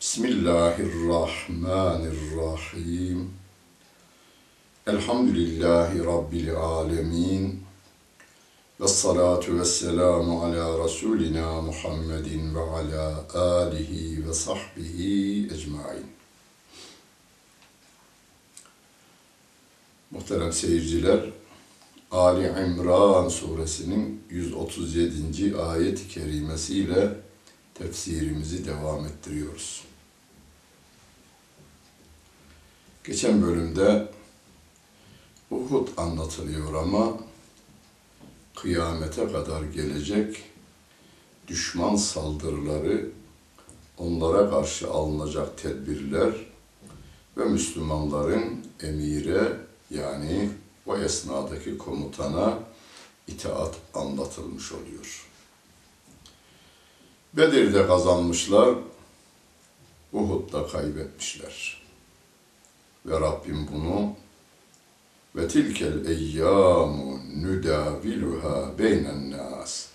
Bismillahirrahmanirrahim. Elhamdülillahi Rabbil alemin. Ve salatu ve selamu ala Resulina Muhammedin ve ala alihi ve sahbihi ecmain. Muhterem seyirciler, Ali İmran suresinin 137. ayet-i kerimesiyle tefsirimizi devam ettiriyoruz. Geçen bölümde Uhud anlatılıyor ama kıyamete kadar gelecek düşman saldırıları, onlara karşı alınacak tedbirler ve Müslümanların emire yani o esnadaki komutana itaat anlatılmış oluyor. Bedir'de kazanmışlar, Uhud'da kaybetmişler. Ve Rabbim bunu ve tilkel eyyamu nüdaviluha beynen nas.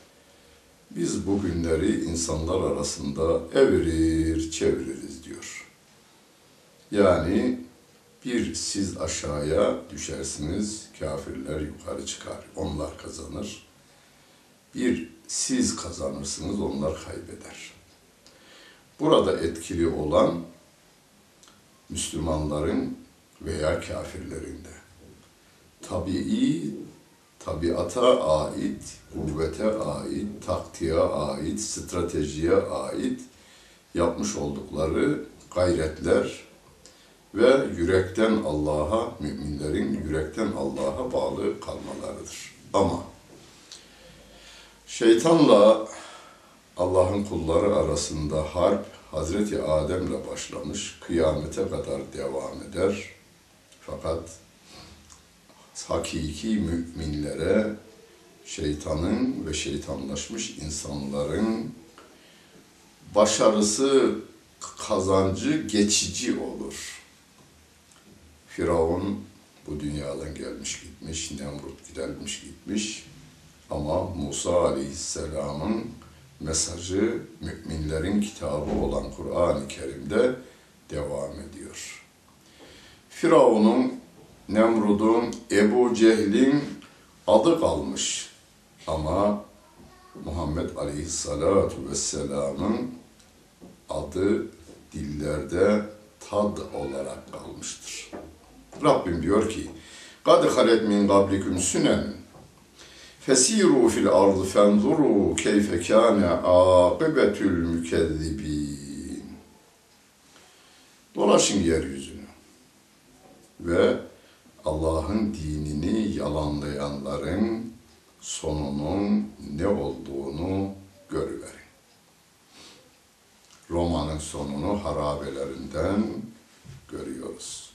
Biz bu günleri insanlar arasında evirir çeviririz diyor. Yani bir siz aşağıya düşersiniz, kafirler yukarı çıkar. Onlar kazanır. Bir siz kazanırsınız, onlar kaybeder. Burada etkili olan Müslümanların veya kafirlerin de tabii, tabiata ait, kuvvete ait, taktiğe ait, stratejiye ait yapmış oldukları gayretler ve yürekten Allah'a, müminlerin yürekten Allah'a bağlı kalmalarıdır. Ama şeytanla Allah'ın kulları arasında harp Hazreti Adem'le başlamış, kıyamete kadar devam eder. Fakat hakiki müminlere şeytanın ve şeytanlaşmış insanların başarısı, kazancı geçici olur. Firavun bu dünyadan gelmiş gitmiş, Nemrut gelmiş gitmiş. Ama Musa Aleyhisselam'ın mesajı müminlerin kitabı olan Kur'an-ı Kerim'de devam ediyor. Firavun'un Nemrud'un Ebu Cehil'in adı kalmış. Ama Muhammed Aleyhisselatu Vesselam'ın adı dillerde tad olarak kalmıştır. Rabbim diyor ki, قَدْ خَلَتْ مِنْ قَبْلِكُمْ سُنَنٌ فَسِيرُوا فِي الْأَرْضِ فَانْظُرُوا كَيْفَ كَانَ عَاقِبَةُ الْمُكَذِّبِينَ Dolaşın yeryüzünü ve Allah'ın dinini yalanlayanların sonunun ne olduğunu görüverin. Roma'nın sonunu harabelerinden görüyoruz.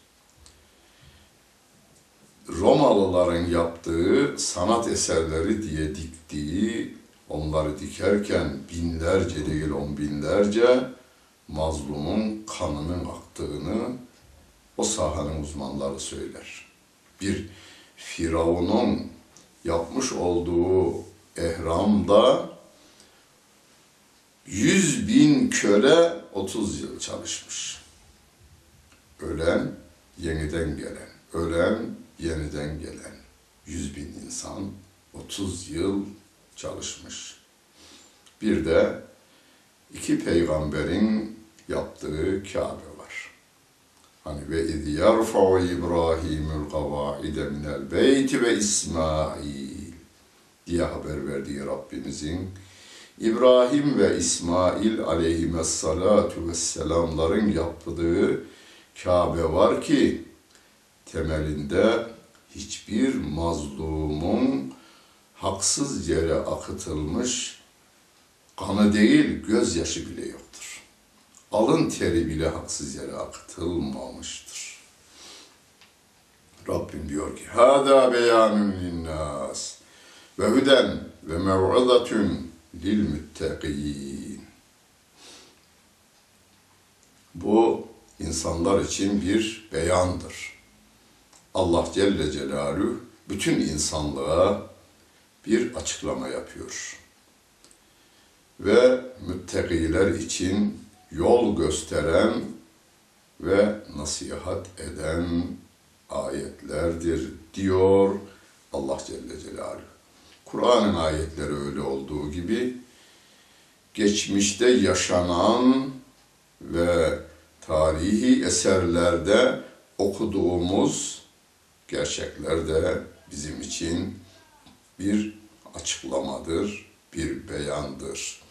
Romalıların yaptığı sanat eserleri diye diktiği, onları dikerken binlerce değil on binlerce mazlumun kanının aktığını o sahanın uzmanları söyler. Bir Firavun'un yapmış olduğu ehramda yüz bin köle 30 yıl çalışmış. Ölen, yeniden gelen, ölen, yeniden gelen yüz bin insan 30 yıl çalışmış. Bir de iki peygamberin yaptığı Kabe. Hani ve iz yerfa'u İbrahimul kavaide minel beyti ve İsmail diye haber verdiği Rabbimizin İbrahim ve İsmail aleyhissalatu vesselamların yaptığı Kabe var ki temelinde hiçbir mazlumun haksız yere akıtılmış kanı değil gözyaşı bile yoktur. Alın teri bile haksız yere akıtılmamıştır. Rabbim diyor ki Hâdâ beyanun linnâs ve hüden ve mev'izatun lil müttegîn. Bu insanlar için bir beyandır. Allah Celle Celaluhu bütün insanlığa bir açıklama yapıyor. Ve müttakiler için yol gösteren ve nasihat eden ayetlerdir diyor Allah Celle Celaluhu. Kur'an'ın ayetleri öyle olduğu gibi geçmişte yaşanan ve tarihi eserlerde okuduğumuz gerçekler de bizim için bir açıklamadır, bir beyandır,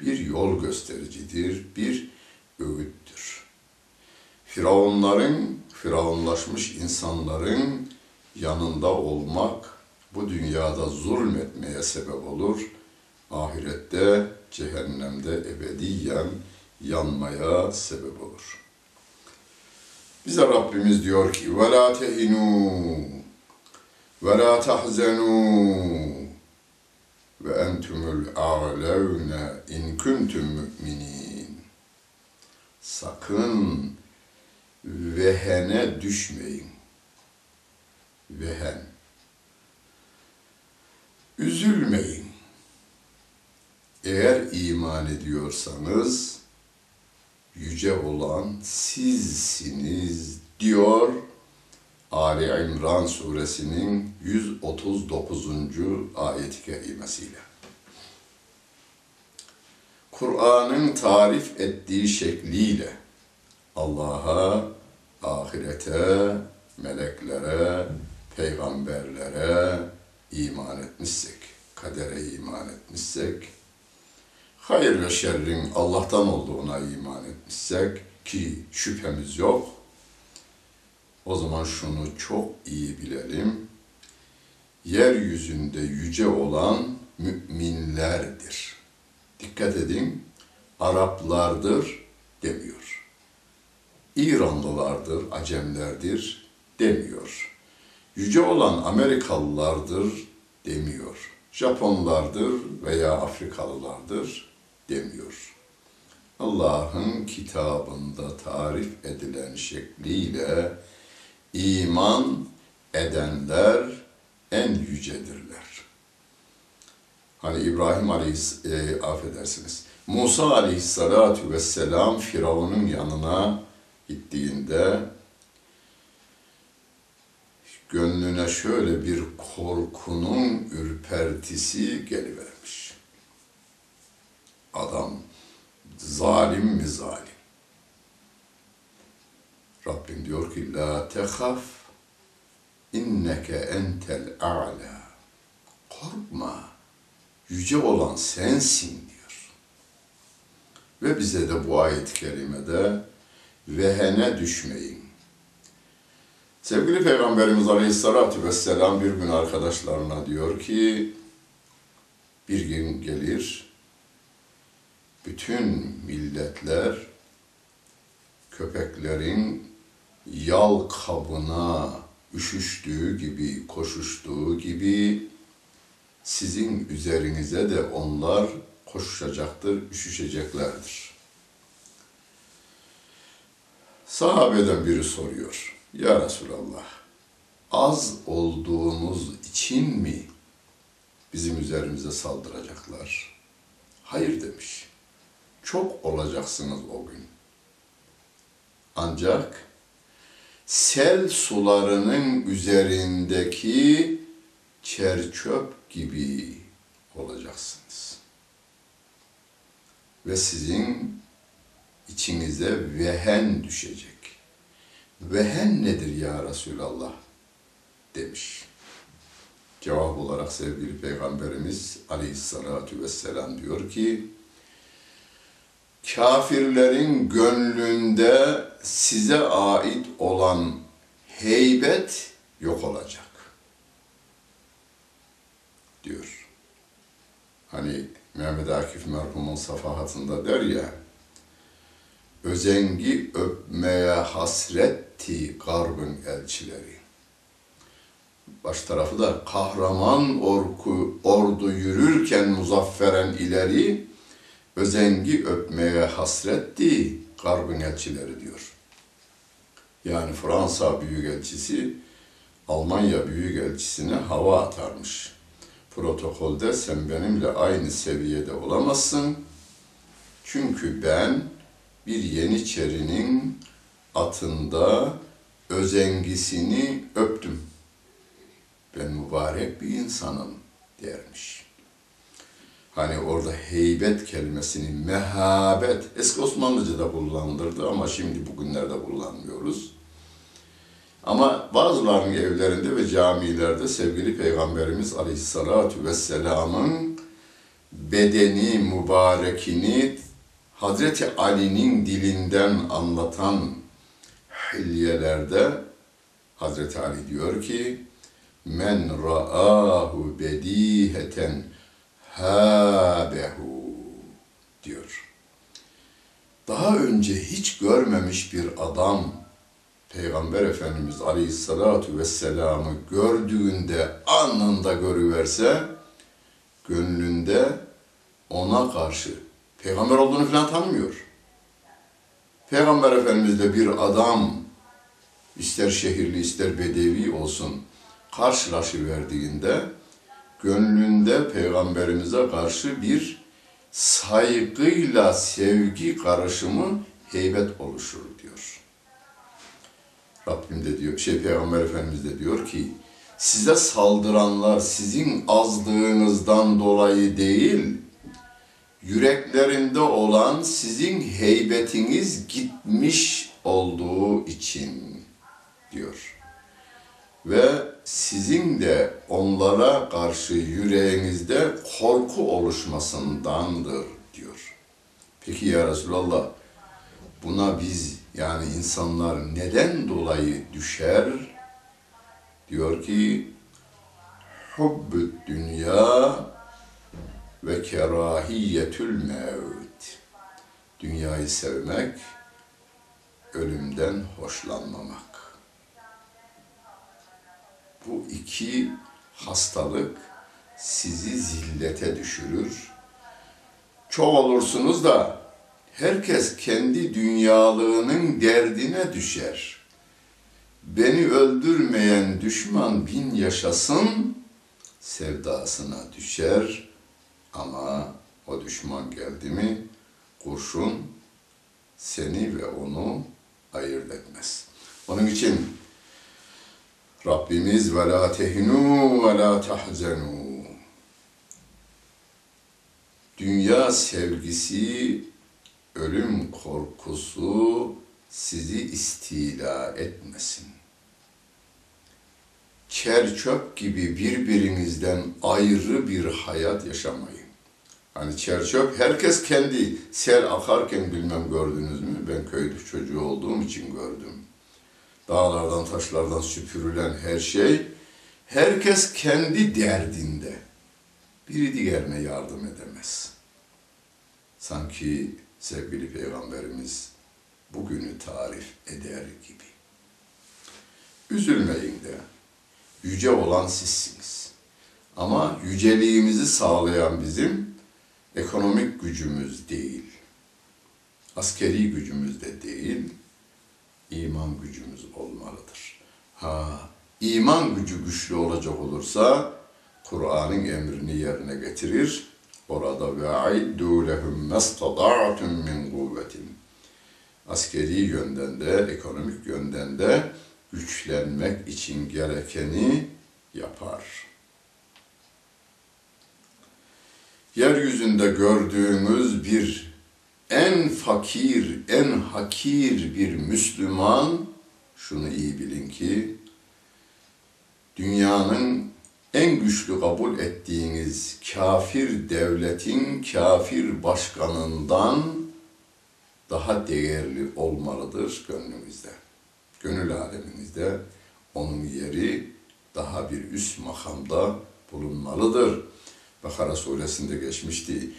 bir yol göstericidir, bir öğüttür. Firavunların, firavunlaşmış insanların yanında olmak bu dünyada zulmetmeye sebep olur. Ahirette, cehennemde ebediyen yanmaya sebep olur. Bize Rabbimiz diyor ki: "Ve la tehinu ve la tahzenu ve entumul a'levne in kuntum müminin. Sakın vehene düşmeyin. Vehen. Üzülmeyin. Eğer iman ediyorsanız yüce olan sizsiniz diyor Ali İmran suresinin 139. ayet-i kerimesiyle. Kur'an'ın tarif ettiği şekliyle Allah'a, ahirete, meleklere, peygamberlere iman etmişsek, kadere iman etmişsek, hayır ve şerrin Allah'tan olduğuna iman etmişsek ki şüphemiz yok, o zaman şunu çok iyi bilelim. Yeryüzünde yüce olan müminlerdir. Dikkat edin, Araplardır demiyor. İranlılardır, Acemlerdir demiyor. Yüce olan Amerikalılardır demiyor. Japonlardır veya Afrikalılardır demiyor. Allah'ın kitabında tarif edilen şekliyle iman edenler en yücedirler. Hani İbrahim Aleyhis, e, affedersiniz, Musa Aleyhissalatu vesselam Firavun'un yanına gittiğinde gönlüne şöyle bir korkunun ürpertisi gelivermiş. Adam zalim mi zalim? Rabbim diyor ki la tehaf inneke entel a'la. Korkma. Yüce olan sensin diyor. Ve bize de bu ayet-i kerimede vehene düşmeyin. Sevgili Peygamberimiz Aleyhisselatü Vesselam bir gün arkadaşlarına diyor ki, bir gün gelir, bütün milletler köpeklerin yal kabına üşüştüğü gibi, koşuştuğu gibi sizin üzerinize de onlar koşacaktır, üşüşeceklerdir. Sahabeden biri soruyor. Ya Resulallah, az olduğumuz için mi bizim üzerimize saldıracaklar? Hayır demiş. Çok olacaksınız o gün. Ancak sel sularının üzerindeki çerçöp gibi olacaksınız. Ve sizin içinize vehen düşecek. Vehen nedir ya Resulallah? demiş. Cevap olarak sevgili Peygamberimiz Aleyhisselatü Vesselam diyor ki, kafirlerin gönlünde size ait olan heybet yok olacak. Diyor. Hani Mehmet Akif merhumun safahatında der ya, özengi öpmeye hasretti garbın elçileri. Baş tarafı da kahraman orku, ordu yürürken muzafferen ileri, özengi öpmeye hasretti garbın elçileri diyor. Yani Fransa Büyükelçisi Almanya Büyükelçisine hava atarmış. Protokolde sen benimle aynı seviyede olamazsın. Çünkü ben bir Yeniçerinin atında özengisini öptüm. Ben mübarek bir insanım dermiş. Hani orada heybet kelimesini mehabet, eski Osmanlıca'da kullanılırdı ama şimdi bugünlerde kullanmıyoruz. Ama bazılarının evlerinde ve camilerde sevgili Peygamberimiz Aleyhisselatü Vesselam'ın bedeni mübarekini Hazreti Ali'nin dilinden anlatan hilyelerde Hazreti Ali diyor ki men ra'ahu bediheten habehu diyor. Daha önce hiç görmemiş bir adam Peygamber Efendimiz Aleyhisselatü Vesselam'ı gördüğünde anında görüverse gönlünde ona karşı peygamber olduğunu falan tanımıyor. Peygamber Efendimizle bir adam ister şehirli ister bedevi olsun karşılaşıverdiğinde gönlünde peygamberimize karşı bir saygıyla sevgi karışımı heybet oluşur diyor. Rabbim de diyor, şey Peygamber Efendimiz de diyor ki size saldıranlar sizin azlığınızdan dolayı değil, yüreklerinde olan sizin heybetiniz gitmiş olduğu için diyor. Ve sizin de onlara karşı yüreğinizde korku oluşmasındandır diyor. Peki ya Resulallah buna biz yani insanlar neden dolayı düşer? Diyor ki hubbü dünya ve kerahiyetül mevt. Dünyayı sevmek, ölümden hoşlanmamak. Bu iki hastalık sizi zillete düşürür. Çok olursunuz da herkes kendi dünyalığının derdine düşer. Beni öldürmeyen düşman bin yaşasın, sevdasına düşer ama o düşman geldi mi kurşun seni ve onu ayırt etmez. Onun için Rabbimiz ve la tehinu ve la tahzenu. Dünya sevgisi, ölüm korkusu sizi istila etmesin. Çerçöp gibi birbirinizden ayrı bir hayat yaşamayın. Hani çerçöp herkes kendi sel akarken bilmem gördünüz mü? Ben köylü çocuğu olduğum için gördüm. Dağlardan taşlardan süpürülen her şey herkes kendi derdinde. Biri diğerine yardım edemez. Sanki sevgili peygamberimiz bugünü tarif eder gibi. Üzülmeyin de yüce olan sizsiniz. Ama yüceliğimizi sağlayan bizim ekonomik gücümüz değil, askeri gücümüz de değil, iman gücümüz olmalıdır. Ha, iman gücü güçlü olacak olursa Kur'an'ın emrini yerine getirir. Orada ve aiddu lehum mastada'tum min kuvvetin. Askeri yönden de, ekonomik yönden de güçlenmek için gerekeni yapar. Yeryüzünde gördüğümüz bir en fakir, en hakir bir Müslüman, şunu iyi bilin ki, dünyanın en güçlü kabul ettiğiniz kafir devletin kafir başkanından daha değerli olmalıdır gönlümüzde. Gönül aleminizde onun yeri daha bir üst makamda bulunmalıdır. Bakara suresinde geçmişti.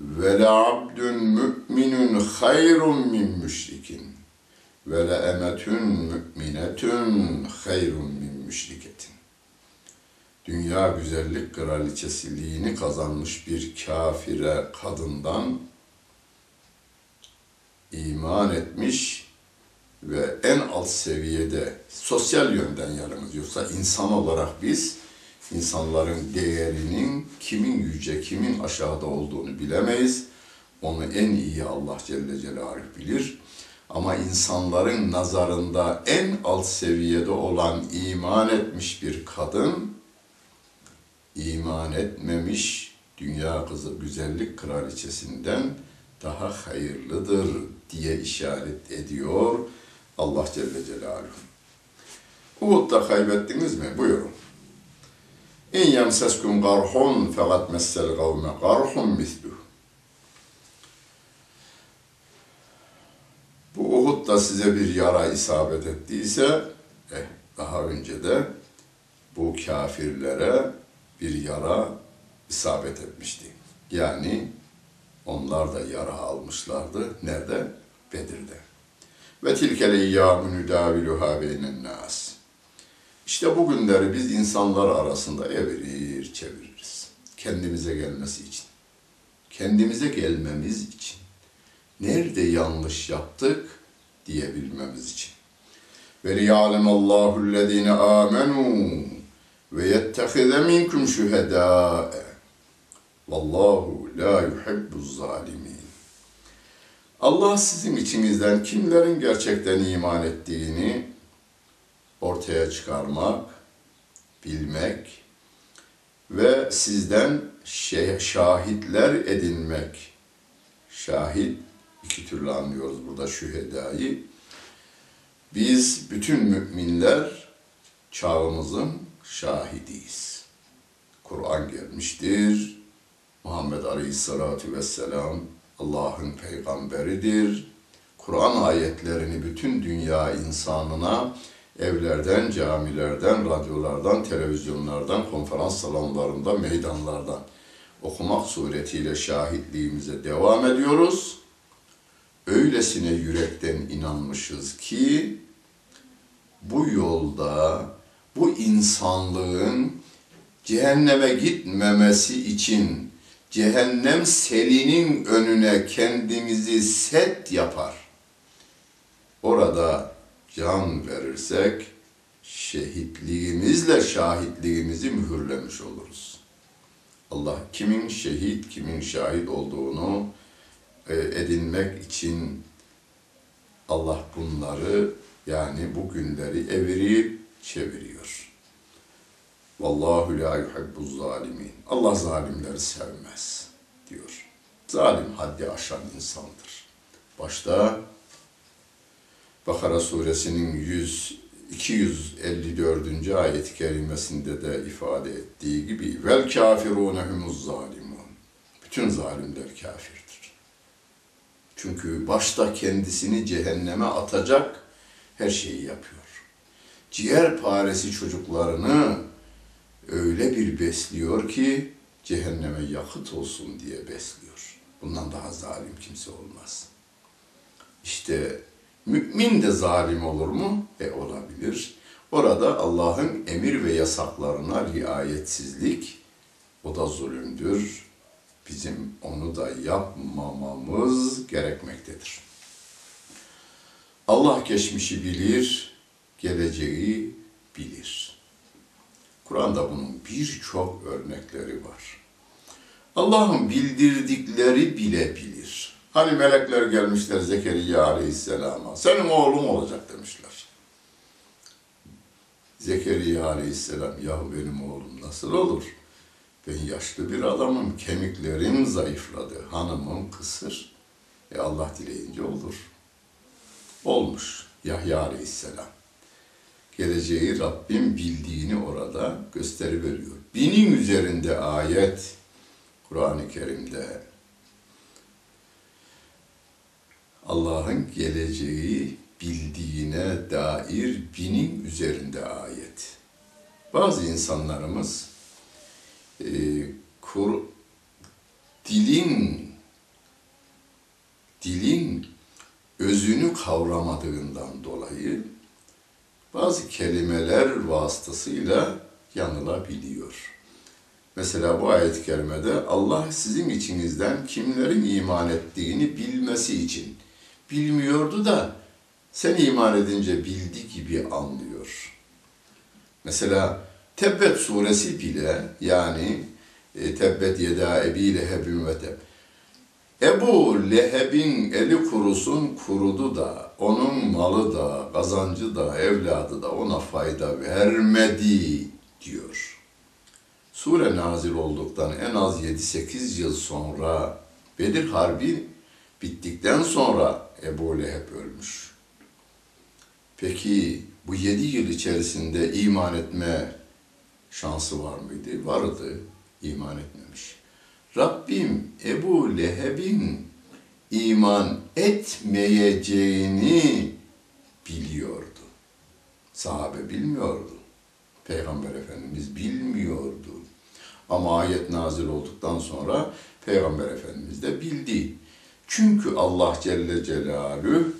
Ve la abdun müminun hayrun min müşrikin ve la emetun müminetun hayrun min müşriketin. Dünya güzellik kraliçesiliğini kazanmış bir kafire kadından iman etmiş ve en alt seviyede sosyal yönden yalnız yoksa insan olarak biz insanların değerinin kimin yüce, kimin aşağıda olduğunu bilemeyiz. Onu en iyi Allah Celle Celaluhu bilir. Ama insanların nazarında en alt seviyede olan iman etmiş bir kadın, iman etmemiş dünya kızı güzellik kraliçesinden daha hayırlıdır diye işaret ediyor Allah Celle Celaluhu. Uhud'da kaybettiniz mi? Buyurun. İn yemseskum garhun fekat messel kavme garhun misluh. Bu Uhud'da size bir yara isabet ettiyse, eh, daha önce de bu kafirlere bir yara isabet etmişti. Yani onlar da yara almışlardı. Nerede? Bedir'de. Ve tilkel eyyâmü nüdâviluhâ beynen nâs. İşte bu günleri biz insanlar arasında evirir çeviririz. Kendimize gelmesi için. Kendimize gelmemiz için. Nerede yanlış yaptık diyebilmemiz için. Ve liya'lemallahu allazine amenu ve yettehize minkum şühedâe. Vallahu la yuhibbuz zalimin. Allah sizin içinizden kimlerin gerçekten iman ettiğini ortaya çıkarmak, bilmek ve sizden şahitler edinmek. Şahit iki türlü anlıyoruz burada şühedayı. Biz bütün müminler çağımızın şahidiyiz. Kur'an gelmiştir. Muhammed Aleyhisselatü Vesselam Allah'ın peygamberidir. Kur'an ayetlerini bütün dünya insanına evlerden, camilerden, radyolardan, televizyonlardan, konferans salonlarında, meydanlardan okumak suretiyle şahitliğimize devam ediyoruz. Öylesine yürekten inanmışız ki bu yolda bu insanlığın cehenneme gitmemesi için cehennem selinin önüne kendimizi set yapar. Orada can verirsek şehitliğimizle şahitliğimizi mühürlemiş oluruz. Allah kimin şehit, kimin şahit olduğunu e, edinmek için Allah bunları yani bu günleri evirip çeviriyor. Vallahu la yuhibbuz zalimin. Allah zalimleri sevmez diyor. Zalim haddi aşan insandır. Başta Bakara suresinin 100 254. ayet-i kerimesinde de ifade ettiği gibi vel kafirune humuz zalimun. Bütün zalimler kafirdir. Çünkü başta kendisini cehenneme atacak her şeyi yapıyor. Ciğer paresi çocuklarını öyle bir besliyor ki cehenneme yakıt olsun diye besliyor. Bundan daha zalim kimse olmaz. İşte mümin de zalim olur mu? E olabilir. Orada Allah'ın emir ve yasaklarına riayetsizlik o da zulümdür. Bizim onu da yapmamamız gerekmektedir. Allah geçmişi bilir, geleceği bilir. Kur'an'da bunun birçok örnekleri var. Allah'ın bildirdikleri bile bilir. Hani melekler gelmişler Zekeriya Aleyhisselam'a. Senin oğlum olacak demişler. Zekeriya Aleyhisselam, yahu benim oğlum nasıl olur? Ben yaşlı bir adamım, kemiklerim zayıfladı, hanımım kısır. E Allah dileyince olur. Olmuş Yahya Aleyhisselam. Geleceği Rabbim bildiğini orada gösteri veriyor. Binin üzerinde ayet Kur'an-ı Kerim'de Allah'ın geleceği bildiğine dair binin üzerinde ayet. Bazı insanlarımız e, kur, dilin dilin özünü kavramadığından dolayı bazı kelimeler vasıtasıyla yanılabiliyor. Mesela bu ayet-i kerimede Allah sizin içinizden kimlerin iman ettiğini bilmesi için bilmiyordu da sen iman edince bildi gibi anlıyor. Mesela Tebbet suresi bile yani e, Tebbet yeda ebi lehebin ve teb. Ebu Leheb'in eli kurusun kurudu da, onun malı da, kazancı da, evladı da ona fayda vermedi diyor. Sure nazil olduktan en az 7-8 yıl sonra Bedir Harbi bittikten sonra Ebu Leheb ölmüş. Peki bu 7 yıl içerisinde iman etme şansı var mıydı? Vardı. İman etmemiş. Rabbim Ebu Leheb'in iman etmeyeceğini biliyordu. Sahabe bilmiyordu. Peygamber Efendimiz bilmiyordu. Ama ayet nazil olduktan sonra Peygamber Efendimiz de bildi. Çünkü Allah Celle Celaluhu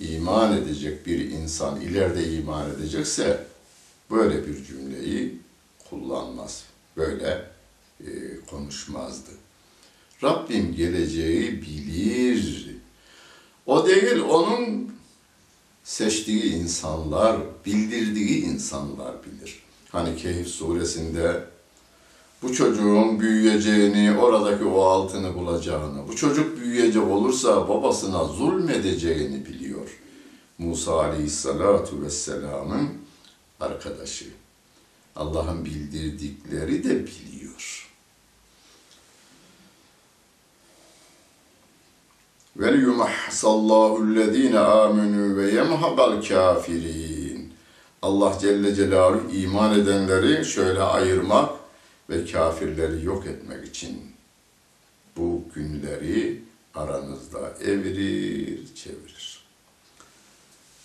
iman edecek bir insan ileride iman edecekse böyle bir cümleyi kullanmaz. Böyle e, konuşmazdı. Rabbim geleceği bilir. O değil onun seçtiği insanlar, bildirdiği insanlar bilir. Hani Kehf suresinde bu çocuğun büyüyeceğini, oradaki o altını bulacağını, bu çocuk büyüyecek olursa babasına zulmedeceğini biliyor. Musa aleyhissalatu vesselamın arkadaşı. Allah'ın bildirdikleri de biliyor. Yumahsallahu ellezine amenu ve yemhaqal kafirin. Allah Celle Celaluhu iman edenleri şöyle ayırmak ve kafirleri yok etmek için bu günleri aranızda evirir, çevirir.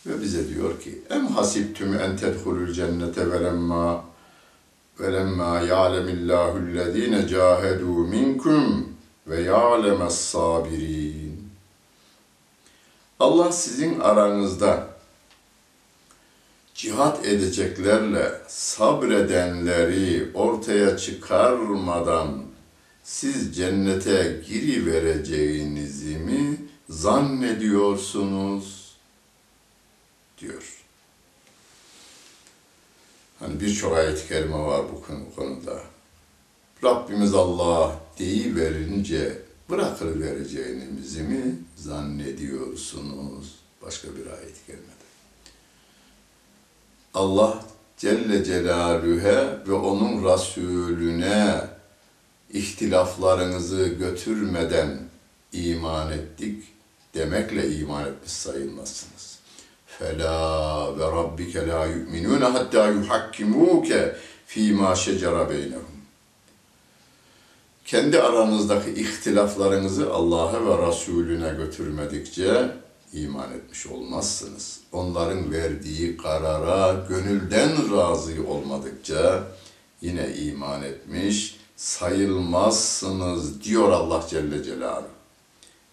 Ve bize diyor ki em hasibtum en tedhulul cennete velemma velemma ya'lemillahu ellezine cahedu minkum ve ya'lemes sabirin. Allah sizin aranızda cihat edeceklerle sabredenleri ortaya çıkarmadan siz cennete giri vereceğinizi mi zannediyorsunuz? diyor. Hani birçok ayet-i kerime var bu konuda. Rabbimiz Allah verince bırakır vereceğinizi mi zannediyorsunuz? Başka bir ayet-i kerimede. Allah Celle Celaluhu'ya ve onun Resulüne ihtilaflarınızı götürmeden iman ettik demekle iman etmiş sayılmazsınız. Fela ve rabbike la yu'minun hatta yuhakkimuke fîmâ şecere beynehum. Kendi aranızdaki ihtilaflarınızı Allah'a ve Resulüne götürmedikçe iman etmiş olmazsınız. Onların verdiği karara gönülden razı olmadıkça yine iman etmiş sayılmazsınız diyor Allah Celle Celaluhu.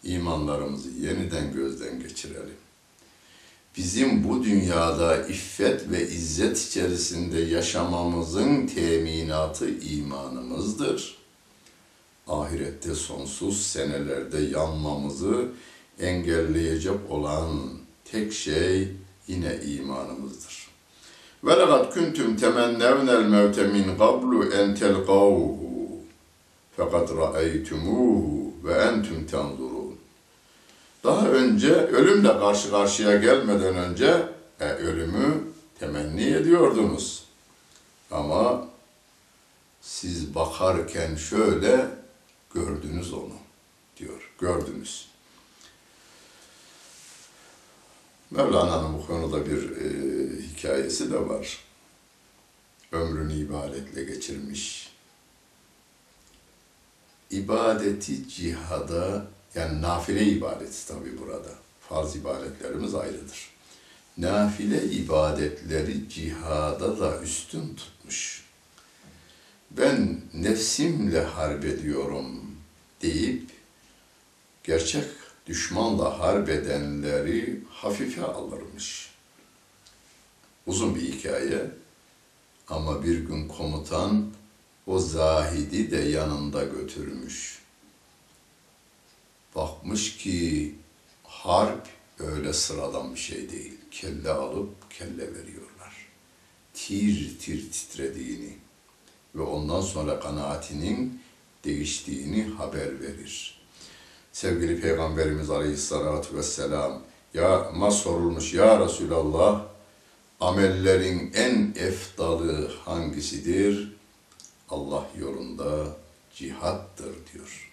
İmanlarımızı yeniden gözden geçirelim. Bizim bu dünyada iffet ve izzet içerisinde yaşamamızın teminatı imanımızdır. Ahirette sonsuz senelerde yanmamızı engelleyecek olan tek şey yine imanımızdır. Ve lekad kuntum temennevnel mevte min qablu en telqavhu fakat ra'eytumuhu ve entum tanzurun. Daha önce ölümle karşı karşıya gelmeden önce e, ölümü temenni ediyordunuz. Ama siz bakarken şöyle gördünüz onu diyor. Gördünüz. Mevlana'nın bu konuda bir e, hikayesi de var. Ömrünü ibadetle geçirmiş. İbadeti cihada, yani nafile ibadeti tabi burada. Farz ibadetlerimiz ayrıdır. Nafile ibadetleri cihada da üstün tutmuş. Ben nefsimle harp ediyorum deyip gerçek düşmanla harp edenleri hafife alırmış. Uzun bir hikaye ama bir gün komutan o zahidi de yanında götürmüş. Bakmış ki harp öyle sıradan bir şey değil. Kelle alıp kelle veriyorlar. Tir tir titrediğini ve ondan sonra kanaatinin değiştiğini haber verir. Sevgili Peygamberimiz Aleyhisselatü Vesselam ya ma sorulmuş ya Resulallah amellerin en efdalı hangisidir? Allah yolunda cihattır diyor.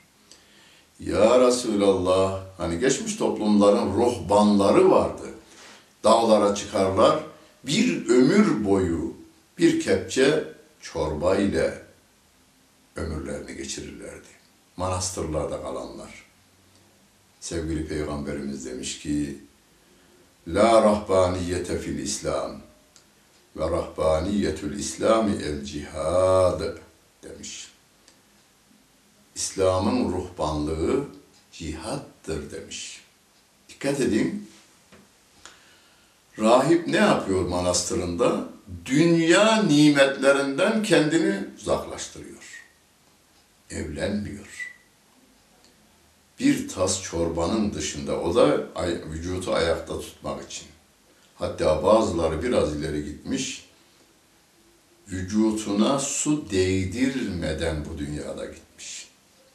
Ya Resulallah hani geçmiş toplumların ruhbanları vardı. Dağlara çıkarlar bir ömür boyu bir kepçe çorba ile ömürlerini geçirirlerdi. Manastırlarda kalanlar. Sevgili Peygamberimiz demiş ki, La rahbaniyete fil İslam ve rahbaniyetül İslami el cihad demiş. İslam'ın ruhbanlığı cihattır demiş. Dikkat edin. Rahip ne yapıyor manastırında? Dünya nimetlerinden kendini uzaklaştırıyor. Evlenmiyor. Bir tas çorbanın dışında o da vücutu ayakta tutmak için. Hatta bazıları biraz ileri gitmiş. Vücutuna su değdirmeden bu dünyada gitmiş.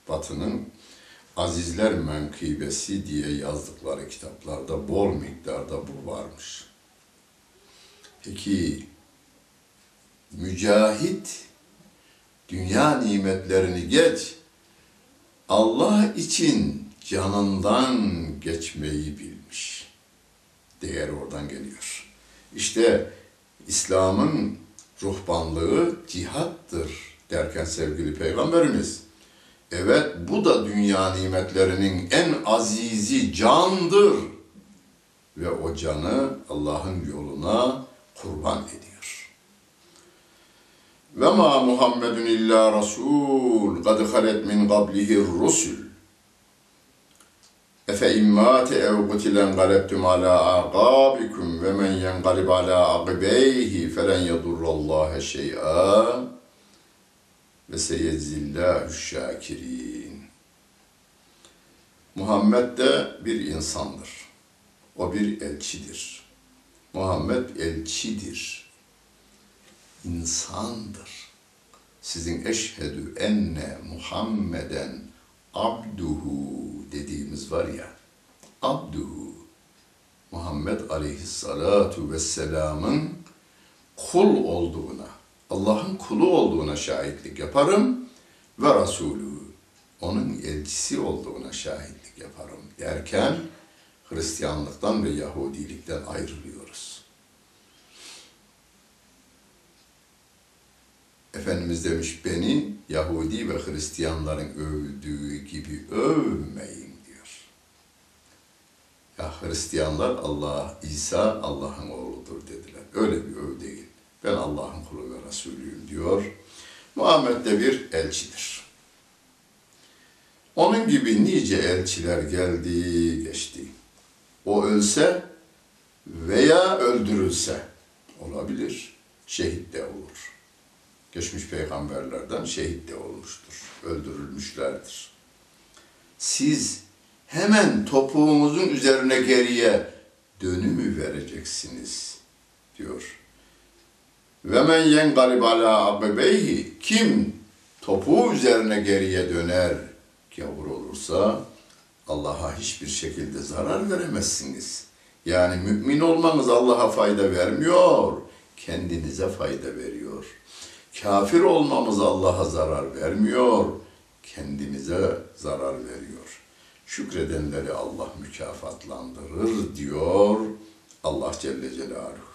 Batı'nın Azizler Menkıbesi diye yazdıkları kitaplarda bol miktarda bu varmış. Peki mücahit dünya nimetlerini geç Allah için canından geçmeyi bilmiş. Değer oradan geliyor. İşte İslam'ın ruhbanlığı cihattır derken sevgili peygamberimiz Evet bu da dünya nimetlerinin en azizi candır. Ve o canı Allah'ın yoluna kurban ediyor. Ve ma Muhammedun illa Rasul kad halet min qablihi rusul. Efe immâte ev kutilen galebtum ala aqabikum ve men yengalib ala aqibeyhi felen yedurrallaha şey'a ve seyedzillâhü şakirin. Muhammed de bir insandır. O bir elçidir. Muhammed elçidir. İnsandır. Sizin eşhedü enne Muhammeden abduhu dediğimiz var ya, abduhu, Muhammed aleyhissalatu vesselamın kul olduğuna, Allah'ın kulu olduğuna şahitlik yaparım ve Resulü onun elçisi olduğuna şahitlik yaparım derken Hristiyanlıktan ve Yahudilikten ayrılıyoruz. Efendimiz demiş beni Yahudi ve Hristiyanların övdüğü gibi övmeyin diyor. Ya Hristiyanlar Allah, İsa Allah'ın oğludur dediler. Öyle bir öv değil. Ben Allah'ın kulu ve Resulüyüm diyor. Muhammed de bir elçidir. Onun gibi nice elçiler geldi geçti. O ölse veya öldürülse olabilir. Şehit de olur. Geçmiş peygamberlerden şehit de olmuştur. Öldürülmüşlerdir. Siz hemen topuğunuzun üzerine geriye dönümü vereceksiniz diyor. Ve men yengalib ala akibeyhi kim topuğu üzerine geriye döner gavur olursa Allah'a hiçbir şekilde zarar veremezsiniz. Yani mümin olmanız Allah'a fayda vermiyor, kendinize fayda veriyor. Kafir olmamız Allah'a zarar vermiyor, kendimize zarar veriyor. Şükredenleri Allah mükafatlandırır diyor Allah Celle Celaluhu.